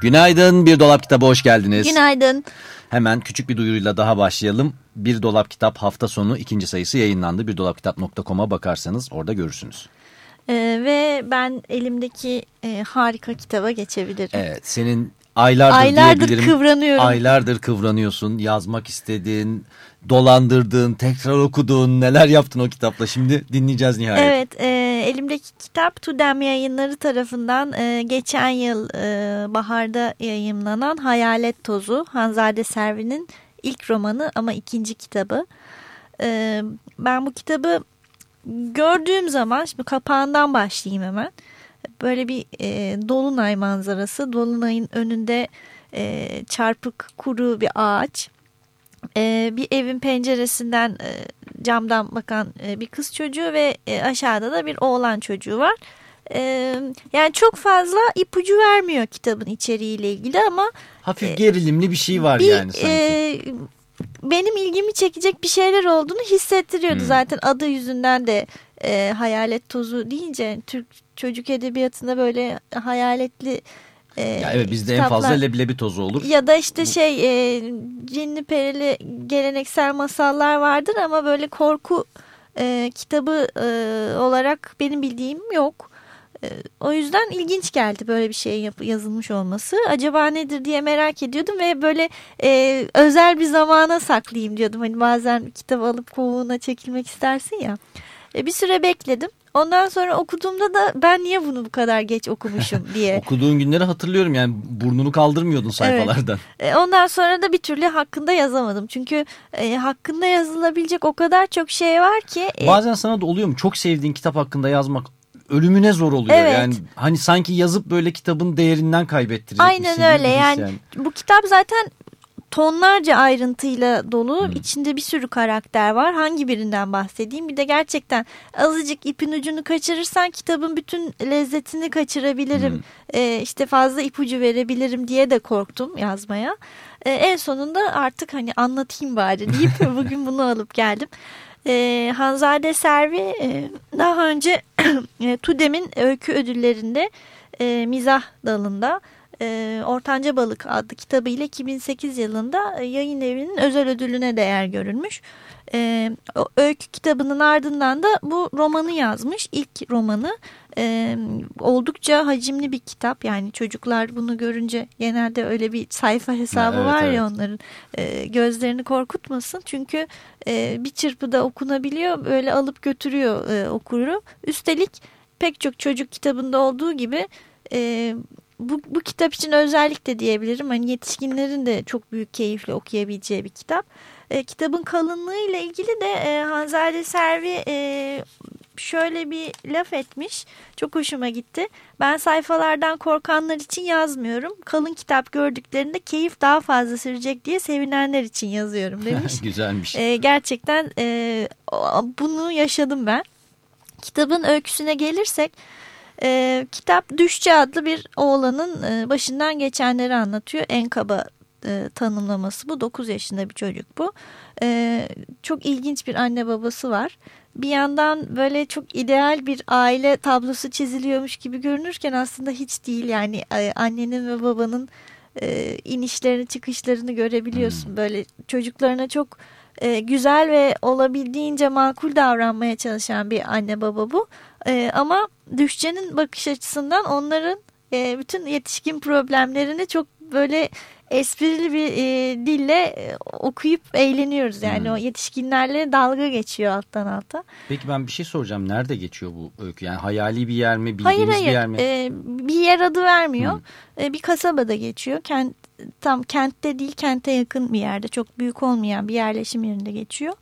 Günaydın Bir Dolap Kitabı hoş geldiniz. Günaydın. Hemen küçük bir duyuruyla daha başlayalım. Bir Dolap Kitap hafta sonu ikinci sayısı yayınlandı. Birdolapkitap.com'a bakarsanız orada görürsünüz. Ee, ve ben elimdeki e, harika kitaba geçebilirim. Evet senin aylardır, Aylardır kıvranıyorum. Aylardır kıvranıyorsun. Yazmak istedin, dolandırdın, tekrar okudun. Neler yaptın o kitapla şimdi dinleyeceğiz nihayet. Evet, e, elimdeki kitap Tudem Yayınları tarafından e, geçen yıl e, baharda yayımlanan Hayalet Tozu, Hanzade Servi'nin ilk romanı ama ikinci kitabı. E, ben bu kitabı gördüğüm zaman, şimdi kapağından başlayayım hemen. Böyle bir e, dolunay manzarası, dolunayın önünde e, çarpık kuru bir ağaç. E, bir evin penceresinden e, camdan bakan e, bir kız çocuğu ve e, aşağıda da bir oğlan çocuğu var. E, yani çok fazla ipucu vermiyor kitabın içeriğiyle ilgili ama Hafif e, gerilimli bir şey var bir, yani sanki. e, benim ilgimi çekecek bir şeyler olduğunu hissettiriyordu Hmm. zaten adı yüzünden de e, hayalet tozu deyince Türk çocuk edebiyatında böyle hayaletli e, ya evet bizde en fazla leblebi tozu olur. ya da işte şey e, cinli perili geleneksel masallar vardır ama böyle korku e, kitabı e, olarak benim bildiğim yok. E, o yüzden ilginç geldi böyle bir şey yazılmış olması. Acaba nedir diye merak ediyordum ve böyle e, özel bir zamana saklayayım diyordum. Hani bazen kitap alıp kovuğuna çekilmek istersin ya. E, bir süre bekledim. Ondan sonra okuduğumda da ben niye bunu bu kadar geç okumuşum diye. Okuduğun günleri hatırlıyorum yani burnunu kaldırmıyordun sayfalardan. E, Ondan sonra da bir türlü hakkında yazamadım. Çünkü e, hakkında yazılabilecek o kadar çok şey var ki. e, Bazen sana da oluyor mu? Çok sevdiğin kitap hakkında yazmak ölümüne zor oluyor. Evet. Yani hani sanki yazıp böyle kitabın değerinden kaybettirecek Aynen öyle yani, bu kitap zaten tonlarca ayrıntıyla dolu. Hmm. İçinde bir sürü karakter var. Hangi birinden bahsedeyim? Bir de gerçekten azıcık ipin ucunu kaçırırsan kitabın bütün lezzetini kaçırabilirim. Hmm. E, işte fazla ipucu verebilirim diye de korktum yazmaya. E, en sonunda artık hani anlatayım bari deyip bugün bunu alıp geldim. E, Hanzade Servi e, daha önce e, TÜDEM'in öykü ödüllerinde e, mizah dalında e, Ortanca Balık adlı kitabıyla 2008 yılında e, yayın evinin özel ödülüne değer görülmüş. E, öykü kitabının ardından da bu romanı yazmış. İlk romanı e, oldukça hacimli bir kitap. Yani çocuklar bunu görünce genelde öyle bir sayfa hesabı Evet, var evet. ya onların e, gözlerini korkutmasın. Çünkü e, bir çırpıda okunabiliyor böyle alıp götürüyor e, okuru. Üstelik pek çok çocuk kitabında olduğu gibi e, bu, bu kitap için özellikle diyebilirim. Hani yetişkinlerin de çok büyük keyifle okuyabileceği bir kitap. E, kitabın kalınlığı ile ilgili de e, Hanzade Servi e, şöyle bir laf etmiş. Çok hoşuma gitti. Ben sayfalardan korkanlar için yazmıyorum. Kalın kitap gördüklerinde keyif daha fazla sürecek diye sevinenler için yazıyorum demiş. Güzelmiş. E, gerçekten e, bunu yaşadım ben. Kitabın öyküsüne gelirsek e, kitap Düşçe adlı bir oğlanın e, başından geçenleri anlatıyor. En kaba e, tanımlaması bu. 9 yaşında bir çocuk bu. E, çok ilginç bir anne babası var. Bir yandan böyle çok ideal bir aile tablosu çiziliyormuş gibi görünürken aslında hiç değil. Yani e, annenin ve babanın e, inişlerini çıkışlarını görebiliyorsun. Böyle çocuklarına çok e, güzel ve olabildiğince makul davranmaya çalışan bir anne baba bu. E, ama Düşçe'nin bakış açısından onların e, bütün yetişkin problemlerini çok böyle esprili bir e, dille e, okuyup eğleniyoruz. Yani Hmm. o yetişkinlerle dalga geçiyor alttan alta. Peki ben bir şey soracağım. Nerede geçiyor bu öykü? Yani hayali bir yer mi? Bildiğimiz Hayır bir hayır yer mi? e, bir yer adı vermiyor. Hmm. E, bir kasabada geçiyor. Kent, tam kentte değil kente yakın bir yerde çok büyük olmayan bir yerleşim yerinde geçiyor.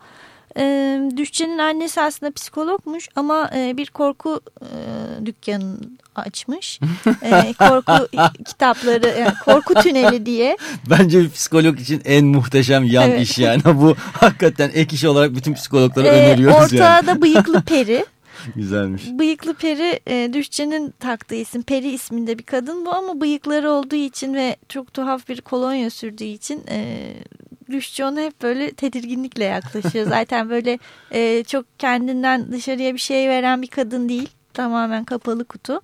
E, Düşçe'nin annesi aslında psikologmuş ama e, bir korku e, dükkanını açmış. e, korku kitapları, yani korku tüneli diye. Bence bir psikolog için en muhteşem yan Evet. iş yani. Bu hakikaten ek iş olarak bütün psikologlara E, öneriyoruz ortada yani. da bıyıklı peri. Güzelmiş. Bıyıklı peri e, Düşçe'nin taktığı isim. Peri isminde bir kadın bu ama bıyıkları olduğu için ve çok tuhaf bir kolonya sürdüğü için e, Düşçe ona hep böyle tedirginlikle yaklaşıyor. Zaten böyle e, çok kendinden dışarıya bir şey veren bir kadın değil. Tamamen kapalı kutu.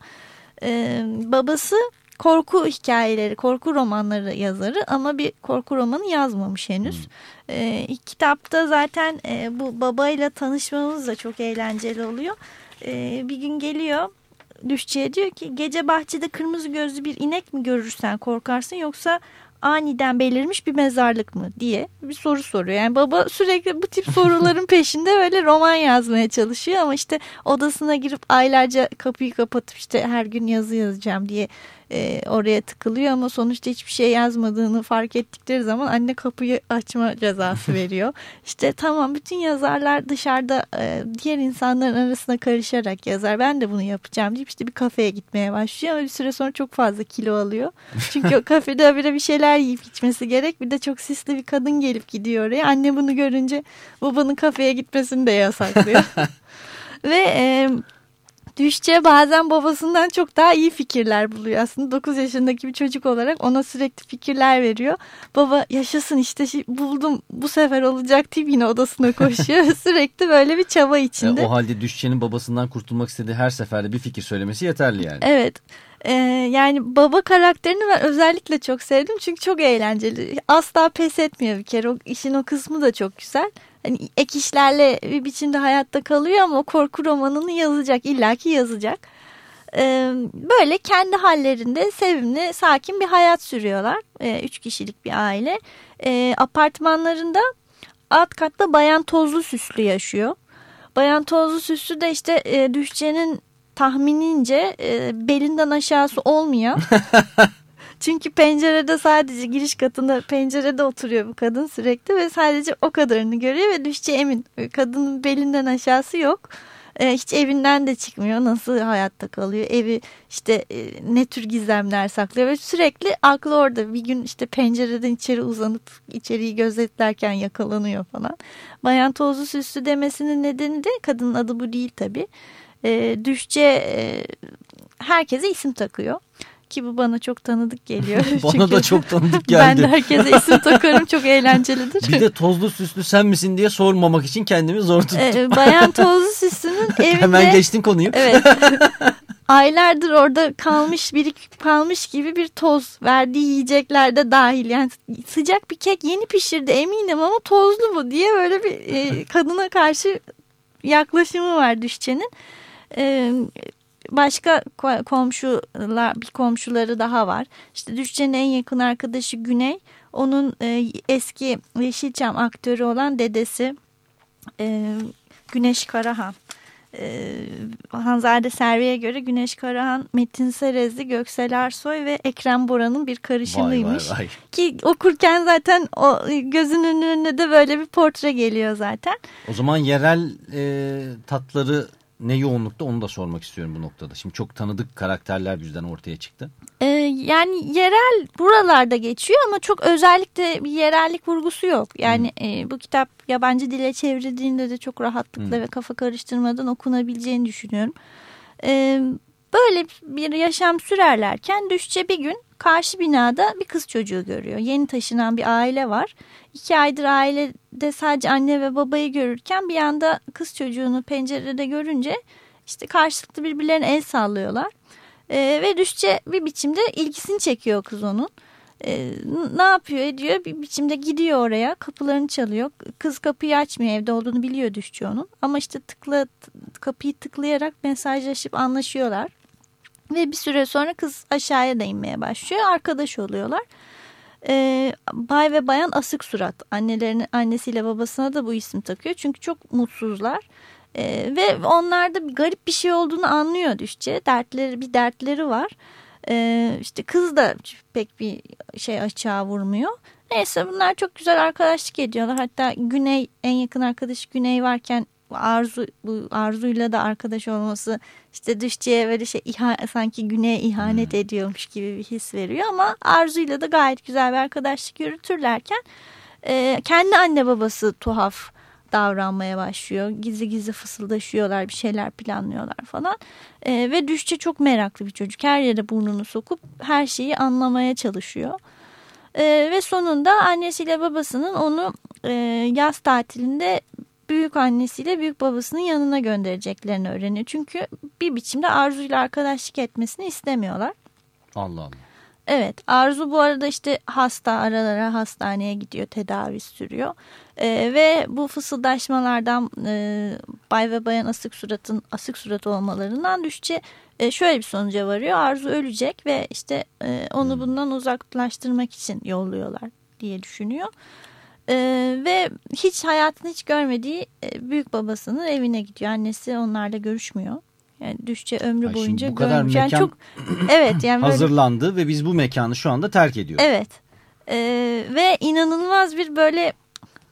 E, babası korku hikayeleri, korku romanları yazarı ama bir korku romanı yazmamış henüz. E, kitapta zaten e, bu babayla tanışmamız da çok eğlenceli oluyor. E, bir gün geliyor Düşçe'ye diyor ki gece bahçede kırmızı gözlü bir inek mi görürsen korkarsın yoksa aniden belirmiş bir mezarlık mı diye bir soru soruyor. Yani baba sürekli bu tip soruların peşinde öyle roman yazmaya çalışıyor ama işte odasına girip aylarca kapıyı kapatıp işte her gün yazı yazacağım diye e, oraya tıkılıyor ama sonuçta hiçbir şey yazmadığını fark ettikleri zaman anne kapıyı açma cezası veriyor. İşte tamam bütün yazarlar dışarıda e, diğer insanların arasına karışarak yazar. Ben de bunu yapacağım deyip işte bir kafeye gitmeye başlıyor ama bir süre sonra çok fazla kilo alıyor. Çünkü o kafede habire bir şeyler yiyip içmesi gerek. Bir de çok sisli bir kadın gelip gidiyor oraya. Anne bunu görünce babanın kafeye gitmesini de yasaklıyor. Ve e, Düşçe bazen babasından çok daha iyi fikirler buluyor. Aslında 9 yaşındaki bir çocuk olarak ona sürekli fikirler veriyor. Baba yaşasın işte buldum bu sefer olacak deyip yine odasına koşuyor. sürekli böyle bir çaba Yani içinde. o halde düşçenin babasından kurtulmak istediği her seferde bir fikir söylemesi yeterli yani. Evet. Ee, yani baba karakterini ben özellikle çok sevdim çünkü çok eğlenceli. Asla pes etmiyor bir kere. O işin o kısmı da çok güzel. Hani ek işlerle bir biçimde hayatta kalıyor ama korku romanını yazacak. illaki yazacak. Ee, böyle kendi hallerinde sevimli, sakin bir hayat sürüyorlar. Ee, üç kişilik bir aile. Ee, apartmanlarında alt katta Bayan Tozlu Süslü yaşıyor. Bayan Tozlu Süslü de işte e, Düşçe'nin tahminince e, belinden aşağısı olmayan. Çünkü pencerede sadece giriş katında pencerede oturuyor bu kadın sürekli ve sadece o kadarını görüyor ve Düşçe emin kadının belinden aşağısı yok. E, hiç evinden de çıkmıyor. Nasıl hayatta kalıyor? Evi işte e, ne tür gizemler saklıyor ve sürekli aklı orada. Bir gün işte pencereden içeri uzanıp içeriği gözetlerken yakalanıyor falan. Bayan tozlu süslü demesinin nedeni de kadının adı bu değil tabii. E, düşçe herkese isim takıyor. Ki bu bana çok tanıdık geliyor. Bana Çünkü da çok tanıdık Ben geldi. de herkese isim takarım çok eğlencelidir. Bir de tozlu süslü sen misin diye sormamak için kendimi zor tuttum. E, Bayan Tozlu Süslü'nün evinde... Hemen geçtin konuyu. Evet. Aylardır orada kalmış birik kalmış gibi bir toz verdiği yiyecekler de dahil. Yani sıcak bir kek yeni pişirdi eminim ama tozlu bu diye böyle bir e, kadına karşı yaklaşımı var düşçenin. E, başka ko- komşular bir komşuları daha var. İşte düşçenin en yakın arkadaşı Güney. Onun e, eski Yeşilçam aktörü olan dedesi e, Güneş Karahan. Ee, Hanzade Servi'ye göre Güneş Karahan, Metin Serezli, Göksel Arsoy ve Ekrem Bora'nın bir Vay karışımıymış. vay vay. Ki okurken zaten o gözünün önüne de böyle bir portre geliyor zaten. O zaman yerel e, tatları ne yoğunlukta onu da sormak istiyorum bu noktada. Şimdi çok tanıdık karakterler bizden ortaya çıktı. Ee, yani yerel buralarda geçiyor ama çok özellikle bir yerellik vurgusu yok. Yani e, bu kitap yabancı dile çevrildiğinde de çok rahatlıkla ve kafa karıştırmadan okunabileceğini düşünüyorum. Ee, böyle bir yaşam sürerlerken düşçe bir gün karşı binada bir kız çocuğu görüyor. Yeni taşınan bir aile var. İki aydır ailede sadece anne ve babayı görürken bir anda kız çocuğunu pencerede görünce işte karşılıklı birbirlerine el sallıyorlar. Ee, ve düşçe bir biçimde ilgisini çekiyor kız onun. Ee, ne yapıyor ediyor bir biçimde gidiyor oraya kapılarını çalıyor. Kız kapıyı açmıyor evde olduğunu biliyor düşçe onun. Ama işte tıkla kapıyı tıklayarak mesajlaşıp anlaşıyorlar. Ve bir süre sonra kız aşağıya da inmeye başlıyor. Arkadaş oluyorlar. Ee, bay ve bayan asık surat. Annelerinin annesiyle babasına da bu isim takıyor. Çünkü çok mutsuzlar. Ee, ve onlarda bir garip bir şey olduğunu anlıyor düşçe. Dertleri bir dertleri var. Ee, işte kız da pek bir şey açığa vurmuyor. Neyse bunlar çok güzel arkadaşlık ediyorlar. Hatta Güney en yakın arkadaşı Güney varken Arzu bu Arzu'yla da arkadaş olması işte Düşçe'ye böyle şey sanki Güney'e ihanet ediyormuş gibi bir his veriyor ama Arzu'yla da gayet güzel bir arkadaşlık yürütürlerken e, kendi anne babası tuhaf davranmaya başlıyor. Gizli gizli fısıldaşıyorlar bir şeyler planlıyorlar falan. E, ve Düşçe çok meraklı bir çocuk. Her yere burnunu sokup her şeyi anlamaya çalışıyor. E, ve sonunda annesiyle babasının onu e, yaz tatilinde büyük annesiyle büyük babasının yanına göndereceklerini öğreniyor. Çünkü bir biçimde Arzu ile arkadaşlık etmesini istemiyorlar. Allah Allah. Evet Arzu bu arada işte hasta aralara hastaneye gidiyor tedavi sürüyor. Ee, ve bu fısıldaşmalardan e, Bay ve Bayan Asık Surat'ın asık surat olmalarından düşçe e, şöyle bir sonuca varıyor. Arzu ölecek ve işte e, onu bundan uzaklaştırmak için yolluyorlar diye düşünüyor. E, ve hiç hayatını hiç görmediği e, büyük babasının evine gidiyor. Annesi onlarla görüşmüyor. Yani düşçe ömrü Ay boyunca bu kadar görmüş. Yani mekan çok evet yani böyle, hazırlandı ve biz bu mekanı şu anda terk ediyoruz. Evet. E, ve inanılmaz bir böyle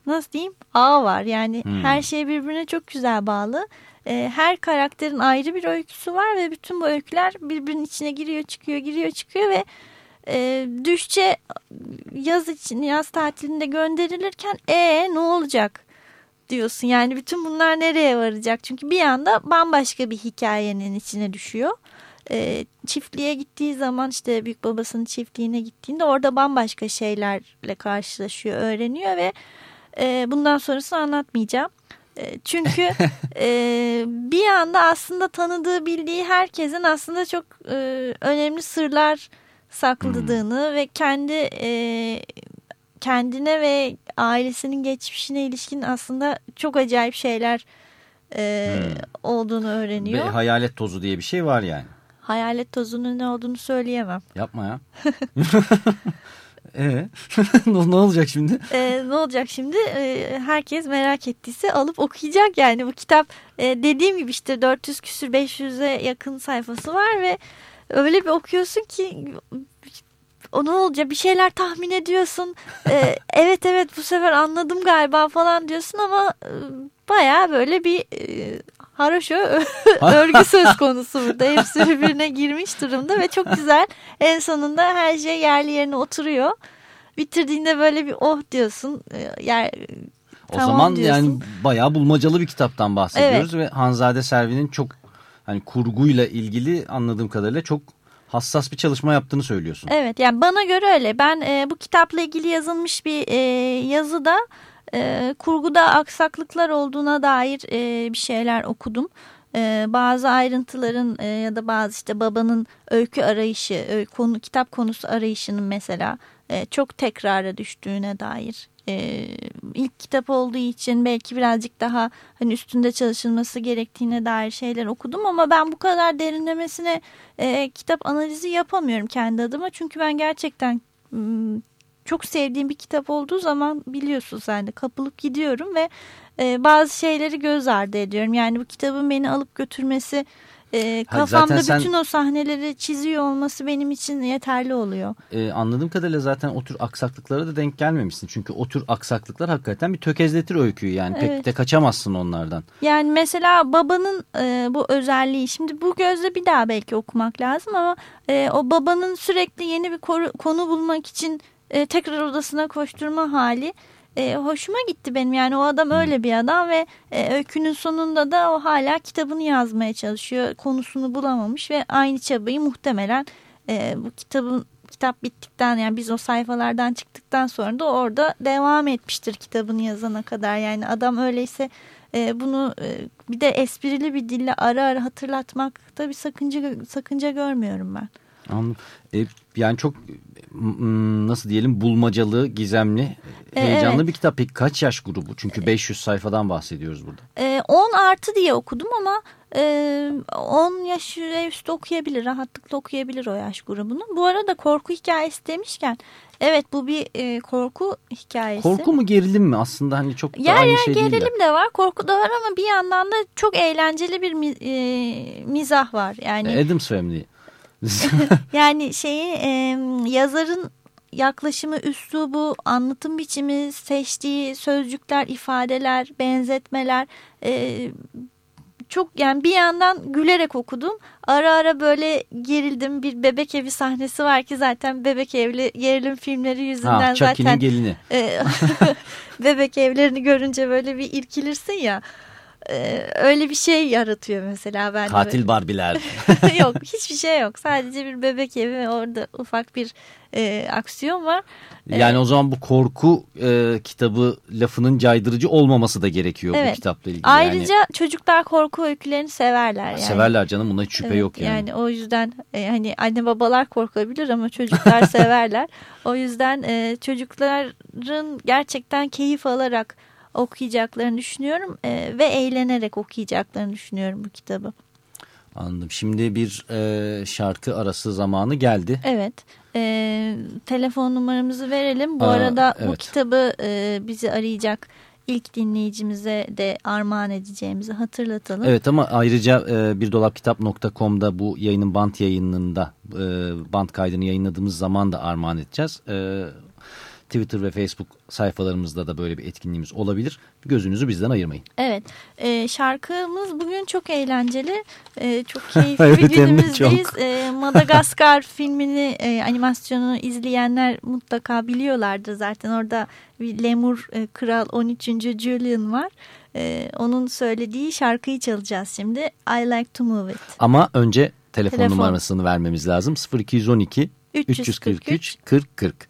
nasıl diyeyim ağ var. Yani Hmm. her şey birbirine çok güzel bağlı. E, her karakterin ayrı bir öyküsü var ve bütün bu öyküler birbirinin içine giriyor çıkıyor giriyor çıkıyor ve e, düşçe yaz için yaz tatilinde gönderilirken e ne olacak diyorsun yani bütün bunlar nereye varacak çünkü bir anda bambaşka bir hikayenin içine düşüyor. E, çiftliğe gittiği zaman işte büyük babasının çiftliğine gittiğinde orada bambaşka şeylerle karşılaşıyor öğreniyor ve e, bundan sonrasını anlatmayacağım. E, çünkü e, bir anda aslında tanıdığı bildiği herkesin aslında çok e, önemli sırlar sakladığını ve kendi e, kendine ve ailesinin geçmişine ilişkin aslında çok acayip şeyler e, olduğunu öğreniyor. Ve hayalet tozu diye bir şey var yani. Hayalet tozunun ne olduğunu söyleyemem. Yapma ya. Ee, ne ne olacak şimdi? Ee, ne olacak şimdi? Ee, herkes merak ettiyse alıp okuyacak yani. Bu kitap e, dediğim gibi işte 400 küsür 500'e yakın sayfası var ve öyle bir okuyorsun ki o ne olacak bir şeyler tahmin ediyorsun. Ee, evet evet bu sefer anladım galiba falan diyorsun ama e, baya böyle bir e, haroşo örgü söz konusu burada. Hepsi birbirine girmiş durumda ve çok güzel. En sonunda her şey yerli yerine oturuyor. Bitirdiğinde böyle bir oh diyorsun. E, Yer, O tamam zaman diyorsun. yani bayağı bulmacalı bir kitaptan bahsediyoruz ve Hanzade Selvi'nin çok hani kurguyla ilgili anladığım kadarıyla çok hassas bir çalışma yaptığını söylüyorsun. Evet yani bana göre öyle. Ben e, bu kitapla ilgili yazılmış bir e, yazıda e, kurguda aksaklıklar olduğuna dair e, bir şeyler okudum. E, bazı ayrıntıların e, ya da bazı işte babanın öykü arayışı, ö- konu kitap konusu arayışının mesela e, çok tekrara düştüğüne dair. E, ilk kitap olduğu için belki birazcık daha hani üstünde çalışılması gerektiğine dair şeyler okudum ama ben bu kadar derinlemesine e, kitap analizi yapamıyorum kendi adıma çünkü ben gerçekten çok sevdiğim bir kitap olduğu zaman biliyorsun sen de kapılıp gidiyorum ve e, bazı şeyleri göz ardı ediyorum. Yani bu kitabın beni alıp götürmesi e, kafamda zaten sen- bütün o sahneleri çiziyor olması benim için yeterli oluyor. Ee, anladığım kadarıyla zaten o tür aksaklıklara da denk gelmemişsin. Çünkü o tür aksaklıklar hakikaten bir tökezletir öyküyü yani pek Evet. de kaçamazsın onlardan. Yani mesela babanın e, bu özelliği şimdi bu gözle bir daha belki okumak lazım ama e, o babanın sürekli yeni bir konu bulmak için e, tekrar odasına koşturma hali e, hoşuma gitti benim. Yani o adam öyle bir adam ve e, öykünün sonunda da o hala kitabını yazmaya çalışıyor. Konusunu bulamamış ve aynı çabayı muhtemelen e, bu kitabın kitap bittikten yani biz o sayfalardan çıktıktan sonra da orada devam etmiştir kitabını yazana kadar. Yani adam öyleyse e, bunu e, bir de esprili bir dille ara ara hatırlatmakta bir sakınca sakınca görmüyorum ben. Anladım. E, yani çok mm, nasıl diyelim bulmacalı, gizemli, E, heyecanlı evet. bir kitap. Peki kaç yaş grubu? Çünkü 500 sayfadan bahsediyoruz burada. E, 10 artı diye okudum ama e, 10 yaş üstü okuyabilir, rahatlıkla okuyabilir o yaş grubunu. Bu arada korku hikayesi demişken evet bu bir e, korku hikayesi. Korku mu gerilim mi? Aslında hani çok da Yer aynı yer şey değil de. gerilim de var, korku da var ama bir yandan da çok eğlenceli bir e, mizah var. Yani Adams Family. yani şeyi e, yazarın yaklaşımı, üslubu, anlatım biçimi, seçtiği sözcükler, ifadeler, benzetmeler e, çok yani bir yandan gülerek okudum. Ara ara böyle gerildim. Bir bebek evi sahnesi var ki zaten bebek evli gerilim filmleri yüzünden ha, zaten gelini. E, bebek evlerini görünce böyle bir irkilirsin ya. E, öyle bir şey yaratıyor mesela ben. Katil Barbiler. yok hiçbir şey yok. Sadece bir bebek evi orada ufak bir e, aksiyon var. Yani o zaman bu korku e, kitabı lafının caydırıcı olmaması da gerekiyor evet. bu kitapla ilgili. Ayrıca yani, çocuklar korku öykülerini severler. Yani. Severler canım buna hiç şüphe evet, yok yani. Yani o yüzden e, hani anne babalar korkabilir ama çocuklar severler. O yüzden e, çocukların gerçekten keyif alarak okuyacaklarını düşünüyorum e, ve eğlenerek okuyacaklarını düşünüyorum bu kitabı. Anladım. Şimdi bir e, şarkı arası zamanı geldi. Evet. E, telefon numaramızı verelim. Bu Aa, arada evet. bu kitabı e, bizi arayacak ilk dinleyicimize de armağan edeceğimizi hatırlatalım. Evet ama ayrıca e, birdolapkitap.com'da bu yayının bant yayınında e, bant kaydını yayınladığımız zaman da armağan edeceğiz. E, Twitter ve Facebook sayfalarımızda da böyle bir etkinliğimiz olabilir. Gözünüzü bizden ayırmayın. Evet. E, şarkımız bugün çok eğlenceli. E, çok keyifli evet, bir günümüzdeyiz. E, Madagaskar filmini, e, animasyonu izleyenler mutlaka biliyorlardır zaten. Orada bir lemur e, kral 13. Julian var. E, onun söylediği şarkıyı çalacağız şimdi. I Like To Move It. Ama önce telefon, telefon. numarasını vermemiz lazım. 0212 343 40 40.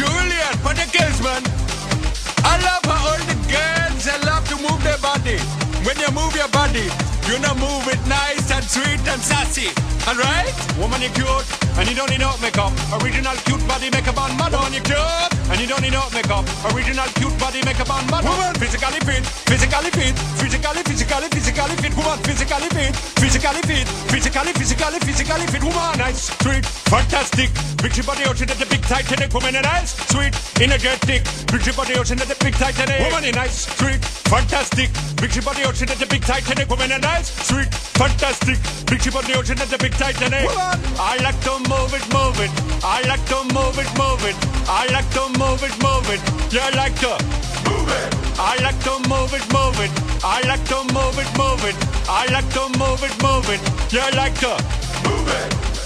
Julian for the girls, man. I love how all the girls I love to move their body. When you move your body, you know move it nice sweet and sassy. Alright? Woman, you're cute, and you don't need no makeup. Original cute body makeup on model. Woman, you're cute, and you don't need no makeup. Original cute body makeup on model. Woman, physically fit, physically fit, physically, physically, physically fit. Woman, physically fit, physically fit, physically, physically, physically fit. Woman, nice, sweet, fantastic. Big body ocean at the big titanic. Woman, nice, sweet, energetic. Big body ocean at the big titanic. Woman, nice, sweet, fantastic. Big body ocean at the big Titanic. Woman nice, sweet, fantastic. Big ship on the ocean at the big Titanic. Eh? I like to move it, move it. I like to move it, move it. I like to move it, move it. You like to move it. I like to move it, move it. I like to move it, move it. I like to move it, move it. You like to move it.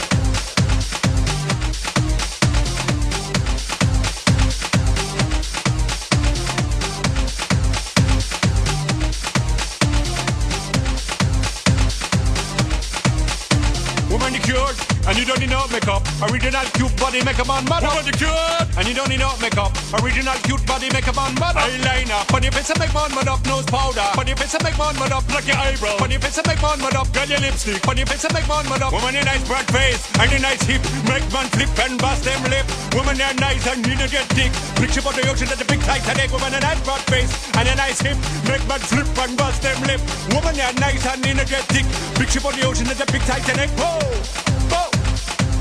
And you don't need no makeup. Original cute body makeup on mother. Woman, you cute, and you don't need no makeup. Original cute body makeup on mother. Eyeliner, on your face and make man mud up. Nose powder, your face and make man mud up. Like your eyebrow, your face and make man mud up. Girl, your lipstick, your face and make man mud up. Woman, your nice broad face and your nice hip, make man flip and bust them lip. Woman, you're nice and you know get dick. Picture on the ocean at the big Titanic. Woman, a nice broad face and a nice hip, make man flip and bust them lip. Woman, you're nice and you know get dick. Picture on the ocean at the big Titanic. Whoa, whoa.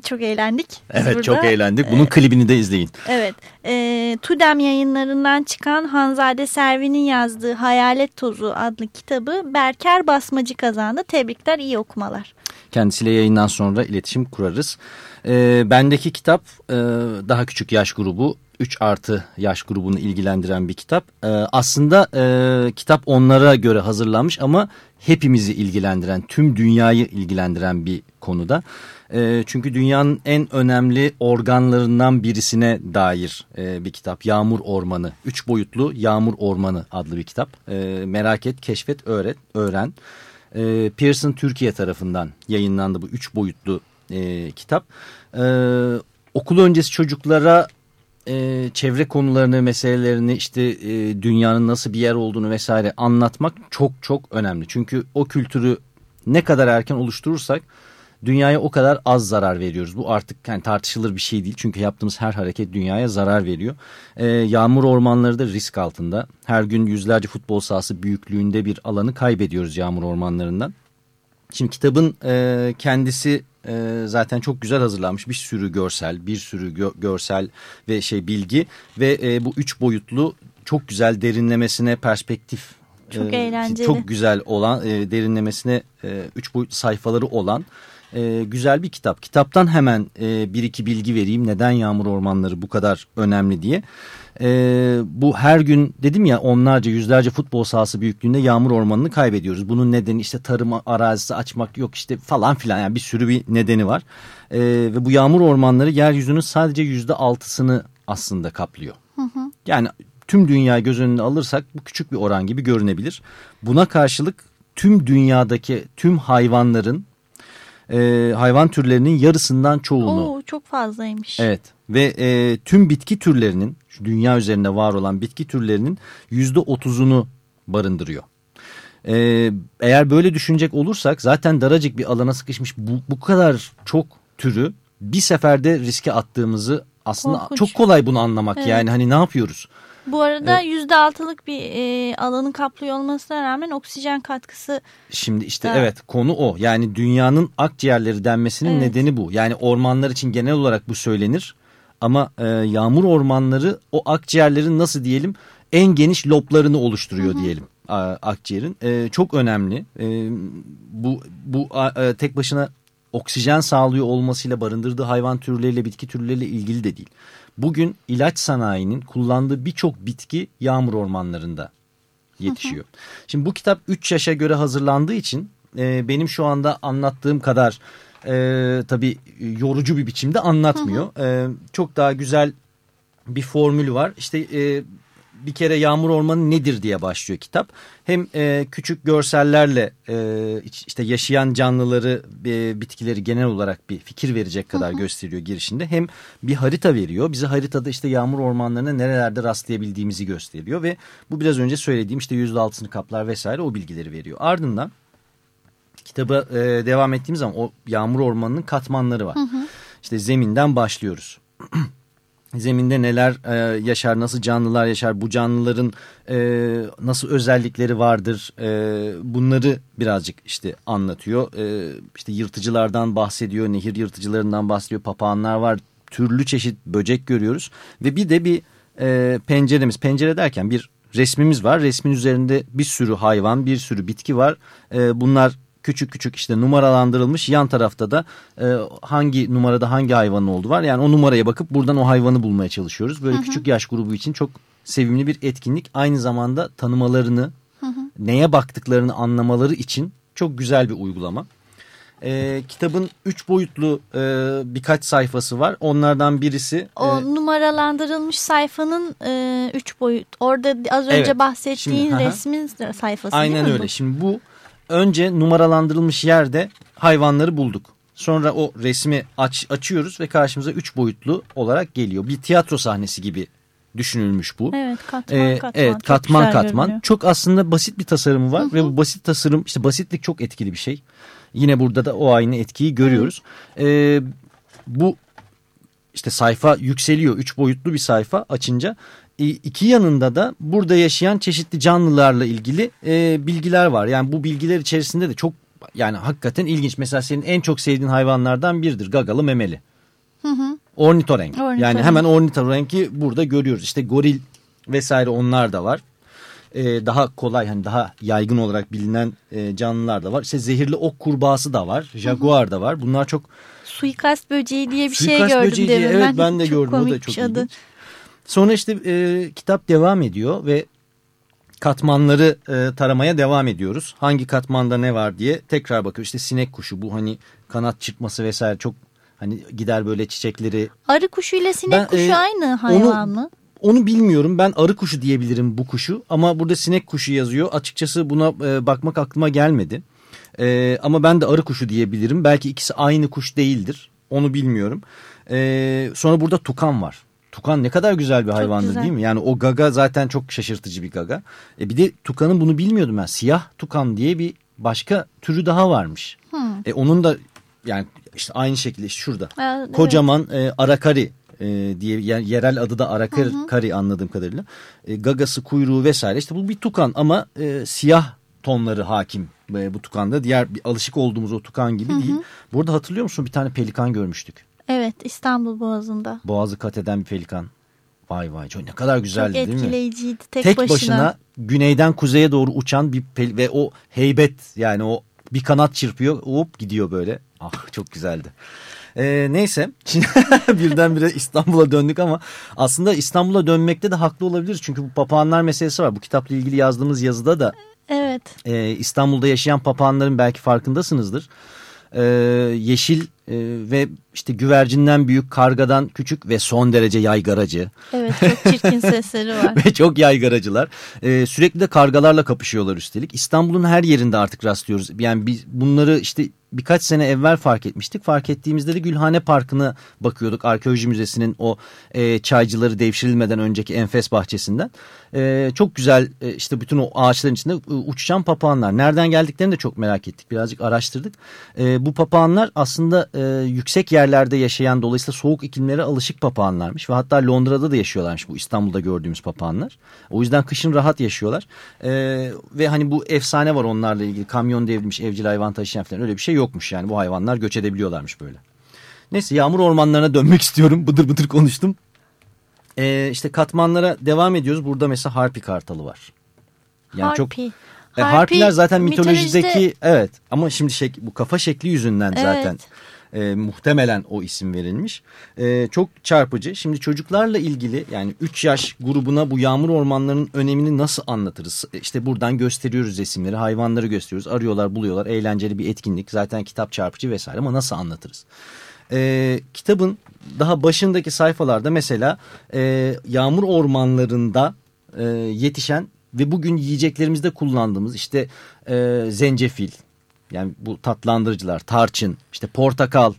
çok eğlendik. Evet burada. çok eğlendik. Bunun ee, klibini de izleyin. Evet. E, Tudem yayınlarından çıkan Hanzade Servi'nin yazdığı Hayalet Tozu adlı kitabı Berker Basmacı kazandı. Tebrikler iyi okumalar. Kendisiyle yayından sonra iletişim kurarız. E, bendeki kitap e, daha küçük yaş grubu 3 artı yaş grubunu ilgilendiren bir kitap. E, aslında e, kitap onlara göre hazırlanmış ama hepimizi ilgilendiren, tüm dünyayı ilgilendiren bir konuda. E, çünkü dünyanın en önemli organlarından birisine dair e, bir kitap. Yağmur Ormanı, üç boyutlu Yağmur Ormanı adlı bir kitap. E, merak et, keşfet, öğret, öğren. E, Pearson Türkiye tarafından yayınlandı bu üç boyutlu e, kitap. E, okul öncesi çocuklara e, çevre konularını, meselelerini işte e, dünyanın nasıl bir yer olduğunu vesaire anlatmak çok çok önemli. Çünkü o kültürü ne kadar erken oluşturursak dünyaya o kadar az zarar veriyoruz. Bu artık yani tartışılır bir şey değil. Çünkü yaptığımız her hareket dünyaya zarar veriyor. E, yağmur ormanları da risk altında. Her gün yüzlerce futbol sahası büyüklüğünde bir alanı kaybediyoruz yağmur ormanlarından. Şimdi kitabın e, kendisi e, zaten çok güzel hazırlanmış. Bir sürü görsel, bir sürü gö görsel ve şey bilgi ve e, bu üç boyutlu çok güzel derinlemesine perspektif. Çok e, eğlenceli. Çok güzel olan e, derinlemesine e, üç boyutlu sayfaları olan e, güzel bir kitap. Kitaptan hemen e, bir iki bilgi vereyim neden yağmur ormanları bu kadar önemli diye. E, bu her gün dedim ya onlarca yüzlerce futbol sahası büyüklüğünde yağmur ormanını kaybediyoruz. Bunun nedeni işte tarım arazisi açmak yok işte falan filan yani bir sürü bir nedeni var. E, ve bu yağmur ormanları yeryüzünün sadece yüzde altısını aslında kaplıyor. Hı hı. Yani tüm dünya göz önüne alırsak bu küçük bir oran gibi görünebilir. Buna karşılık tüm dünyadaki tüm hayvanların e, hayvan türlerinin yarısından çoğunu. Oo, çok fazlaymış. Evet ve e, tüm bitki türlerinin şu dünya üzerinde var olan bitki türlerinin yüzde otuzunu barındırıyor. E, eğer böyle düşünecek olursak zaten daracık bir alana sıkışmış bu, bu kadar çok türü bir seferde riske attığımızı aslında Korkunç. çok kolay bunu anlamak Evet. yani hani ne yapıyoruz? Bu arada yüzde altılık bir e, alanı kaplıyor olmasına rağmen oksijen katkısı Şimdi işte Ha. evet konu o. Yani dünyanın akciğerleri denmesinin Evet. nedeni bu. Yani ormanlar için genel olarak bu söylenir. Ama e, yağmur ormanları o akciğerlerin nasıl diyelim en geniş loblarını oluşturuyor diyelim a, akciğerin. E, çok önemli. E, bu bu a, e, tek başına oksijen sağlıyor olmasıyla barındırdığı hayvan türleriyle bitki türleriyle ilgili de değil. Bugün ilaç sanayinin kullandığı birçok bitki yağmur ormanlarında yetişiyor. Şimdi bu kitap 3 yaşa göre hazırlandığı için e, benim şu anda anlattığım kadar e, tabii yorucu bir biçimde anlatmıyor. E, çok daha güzel bir formül var. İşte e, bir kere yağmur ormanı nedir diye başlıyor kitap. Hem e, küçük görsellerle e, işte yaşayan canlıları, e, bitkileri genel olarak bir fikir verecek kadar gösteriyor girişinde. Hem bir harita veriyor. Bize haritada işte yağmur ormanlarına nerelerde rastlayabildiğimizi gösteriyor. Ve bu biraz önce söylediğim işte yüzde altısını kaplar vesaire o bilgileri veriyor. Ardından kitaba e, devam ettiğimiz zaman o yağmur ormanının katmanları var. İşte zeminden başlıyoruz. Zeminde neler e, yaşar, nasıl canlılar yaşar, bu canlıların e, nasıl özellikleri vardır e, bunları birazcık işte anlatıyor. E, işte yırtıcılardan bahsediyor, nehir yırtıcılarından bahsediyor, papağanlar var, türlü çeşit böcek görüyoruz. Ve bir de bir e, penceremiz, pencere derken bir resmimiz var. Resmin üzerinde bir sürü hayvan, bir sürü bitki var. E, bunlar küçük küçük işte numaralandırılmış yan tarafta da e, hangi numarada hangi hayvanın olduğu var. Yani o numaraya bakıp buradan o hayvanı bulmaya çalışıyoruz. Böyle küçük yaş grubu için çok sevimli bir etkinlik. Aynı zamanda tanımalarını, neye baktıklarını anlamaları için çok güzel bir uygulama. E, kitabın üç boyutlu e, birkaç sayfası var. Onlardan birisi... o e, numaralandırılmış sayfanın e, üç boyut. Orada az önce Evet. bahsettiğin Şimdi, resmin sayfası Aynen öyle. bu? Şimdi bu önce numaralandırılmış yerde hayvanları bulduk. Sonra o resmi aç, açıyoruz ve karşımıza üç boyutlu olarak geliyor. Bir tiyatro sahnesi gibi düşünülmüş bu. Evet katman Ee, katman. evet Çok katman görünüyor. Çok aslında basit bir tasarımı var ve bu basit tasarım işte basitlik çok etkili bir şey. Yine burada da o aynı etkiyi görüyoruz. Ee, bu işte sayfa yükseliyor. Üç boyutlu bir sayfa açınca. E, iki yanında da burada yaşayan çeşitli canlılarla ilgili e, bilgiler var. Yani bu bilgiler içerisinde de çok yani hakikaten ilginç. Mesela senin en çok sevdiğin hayvanlardan biridir. Gagalı memeli. Ornitorenk. Ornitorenk. Yani hemen ornitorenki burada görüyoruz. İşte goril vesaire onlar da var. Ee, daha kolay hani daha yaygın olarak bilinen e, canlılar da var. İşte zehirli ok kurbağası da var. Jaguar da var. Bunlar çok Suikast böceği diye bir şey Suikast gördüm böceği diye, evet, ben. ben de gördüm. O da çok adı. ilginç. Sonra işte e, kitap devam ediyor ve katmanları e, taramaya devam ediyoruz. Hangi katmanda ne var diye tekrar bakıyoruz. İşte sinek kuşu bu hani kanat çırpması vesaire çok hani gider böyle çiçekleri. Arı kuşu ile sinek Ben, kuşu e, aynı hayvan mı? Onu bilmiyorum ben arı kuşu diyebilirim bu kuşu ama burada sinek kuşu yazıyor. Açıkçası buna e, bakmak aklıma gelmedi. E, ama ben de arı kuşu diyebilirim. Belki ikisi aynı kuş değildir onu bilmiyorum. E, sonra burada tukan var. Tukan ne kadar güzel bir hayvandı güzel. değil mi? Yani o gaga zaten çok şaşırtıcı bir gaga. E bir de tukanın bunu bilmiyordum ben. Siyah tukan diye bir başka türü daha varmış. E onun da yani işte aynı şekilde işte şurada. Evet. Kocaman e, arakari e, diye yer- yerel adı da arakari kari anladığım kadarıyla. E, gagası, kuyruğu vesaire. İşte bu bir tukan ama e, siyah tonları hakim e, bu tukanda. Diğer bir alışık olduğumuz o tukan gibi değil. Burada hatırlıyor musun bir tane pelikan görmüştük. Evet İstanbul Boğazı'nda. Boğazı kat eden bir pelikan. Vay vay çok ne kadar Çok güzeldi değil mi? etkileyiciydi tek, Tek başına. başına. güneyden kuzeye doğru uçan bir pel ve o heybet yani o bir kanat çırpıyor hop gidiyor böyle. Ah çok güzeldi. Ee, neyse birdenbire İstanbul'a döndük ama aslında İstanbul'a dönmekte de haklı olabiliriz. Çünkü bu papağanlar meselesi var. Bu kitapla ilgili yazdığımız yazıda da Evet. e, İstanbul'da yaşayan papağanların belki farkındasınızdır. E, yeşil e, ve işte güvercinden büyük, kargadan küçük ve son derece yaygaracı Evet çok çirkin sesleri var. ve çok yaygaracılar. E, sürekli de kargalarla kapışıyorlar üstelik. İstanbul'un her yerinde artık rastlıyoruz. Yani biz bunları işte birkaç sene evvel fark etmiştik. Fark ettiğimizde de Gülhane Parkı'na bakıyorduk. Arkeoloji Müzesi'nin o e, çaycıları devşirilmeden önceki enfes bahçesinden. E, çok güzel e, işte bütün o ağaçların içinde e, uçuşan papağanlar. Nereden geldiklerini de çok merak ettik. Birazcık araştırdık. E, bu papağanlar aslında e, yüksek yerlerde yaşayan dolayısıyla soğuk iklimlere alışık papağanlarmış. Ve hatta Londra'da da yaşıyorlarmış bu İstanbul'da gördüğümüz papağanlar. O yüzden kışın rahat yaşıyorlar. E, ve hani bu efsane var onlarla ilgili. Kamyon devrilmiş evcil hayvan taşıyan falan öyle bir şey yokmuş yani. Bu hayvanlar göç edebiliyorlarmış böyle. Neyse yağmur ormanlarına dönmek istiyorum. Bıdır bıdır konuştum. Ee, işte katmanlara devam ediyoruz. Burada mesela harpi kartalı var. Yani çok Harpi. e, harpiler zaten mitolojide- mitolojideki evet ama şimdi şek, bu kafa şekli yüzünden Evet. zaten e, muhtemelen o isim verilmiş. E, çok çarpıcı. Şimdi çocuklarla ilgili yani 3 yaş grubuna bu yağmur ormanlarının önemini nasıl anlatırız? E, İşte buradan gösteriyoruz resimleri, hayvanları gösteriyoruz. Arıyorlar, buluyorlar. Eğlenceli bir etkinlik. Zaten kitap çarpıcı vesaire ama nasıl anlatırız? E, kitabın daha başındaki sayfalarda mesela e, yağmur ormanlarında e, yetişen ve bugün yiyeceklerimizde kullandığımız işte e, zencefil yani bu tatlandırıcılar tarçın işte portakal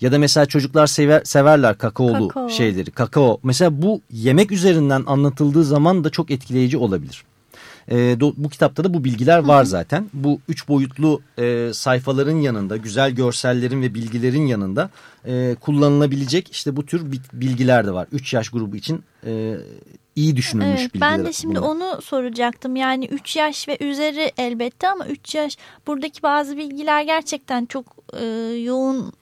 ya da mesela çocuklar sever, severler kakaolu Kakao. şeyleri kakao mesela bu yemek üzerinden anlatıldığı zaman da çok etkileyici olabilir. E, do- bu kitapta da bu bilgiler var zaten. Bu üç boyutlu e, sayfaların yanında güzel görsellerin ve bilgilerin yanında e, kullanılabilecek işte bu tür bi- bilgiler de var. 3 yaş grubu için e, iyi düşünülmüş Evet, bilgiler. ben de şimdi bunlar. onu soracaktım. Yani 3 yaş ve üzeri elbette ama 3 yaş buradaki bazı bilgiler gerçekten çok e, yoğun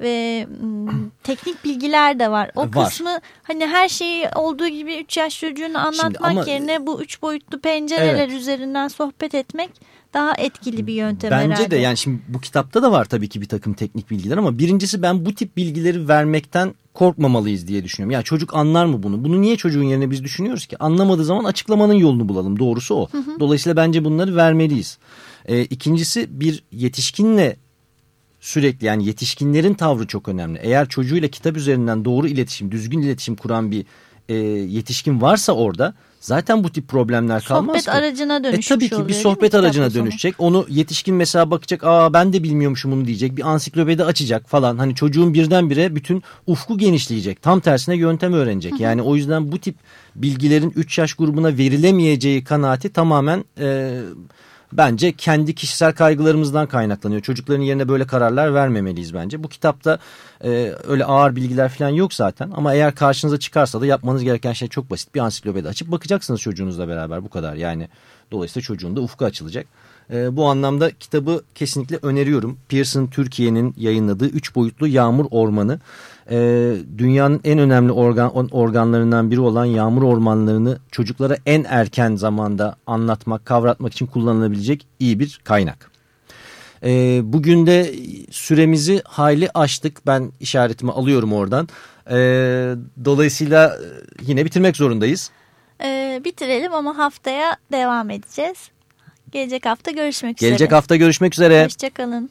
ve teknik bilgiler de var. O Var. kısmı hani her şeyi olduğu gibi 3 yaş çocuğunu anlatmak ama- yerine bu 3 boyutlu pencereler Evet. üzerinden sohbet etmek daha etkili bir yöntem Bence herhalde. de yani şimdi bu kitapta da var tabii ki bir takım teknik bilgiler ama birincisi ben bu tip bilgileri vermekten korkmamalıyız diye düşünüyorum. Yani çocuk anlar mı bunu? Bunu niye çocuğun yerine biz düşünüyoruz ki? Anlamadığı zaman açıklamanın yolunu bulalım. Doğrusu o. Dolayısıyla bence bunları vermeliyiz. Ee, ikincisi bir yetişkinle sürekli yani yetişkinlerin tavrı çok önemli. Eğer çocuğuyla kitap üzerinden doğru iletişim, düzgün iletişim kuran bir e, yetişkin varsa orada zaten bu tip problemler kalmaz Sohbet ki. aracına E dönüşmüş tabii ki oluyor bir sohbet aracına dönüşecek. Onu yetişkin mesela bakacak. Aa ben de bilmiyormuşum bunu diyecek. Bir ansiklopedi açacak falan. Hani çocuğun birdenbire bütün ufku genişleyecek. Tam tersine yöntem öğrenecek. Yani o yüzden bu tip bilgilerin 3 yaş grubuna verilemeyeceği kanaati tamamen e, bence kendi kişisel kaygılarımızdan kaynaklanıyor. Çocukların yerine böyle kararlar vermemeliyiz bence. Bu kitapta e, öyle ağır bilgiler falan yok zaten. Ama eğer karşınıza çıkarsa da yapmanız gereken şey çok basit. Bir ansiklopedi açıp bakacaksınız çocuğunuzla beraber bu kadar. Yani dolayısıyla çocuğun da ufku açılacak. E, bu anlamda kitabı kesinlikle öneriyorum. Pearson Türkiye'nin yayınladığı Üç Boyutlu Yağmur Ormanı. E, dünyanın en önemli organ, organlarından biri olan yağmur ormanlarını çocuklara en erken zamanda anlatmak, kavratmak için kullanılabilecek iyi bir kaynak. E, bugün de süremizi hayli aştık. Ben işaretimi alıyorum oradan. E, dolayısıyla e, yine bitirmek zorundayız. Ee, bitirelim ama haftaya devam edeceğiz. Gelecek hafta görüşmek üzere. Gelecek hafta görüşmek üzere. Hoşçakalın.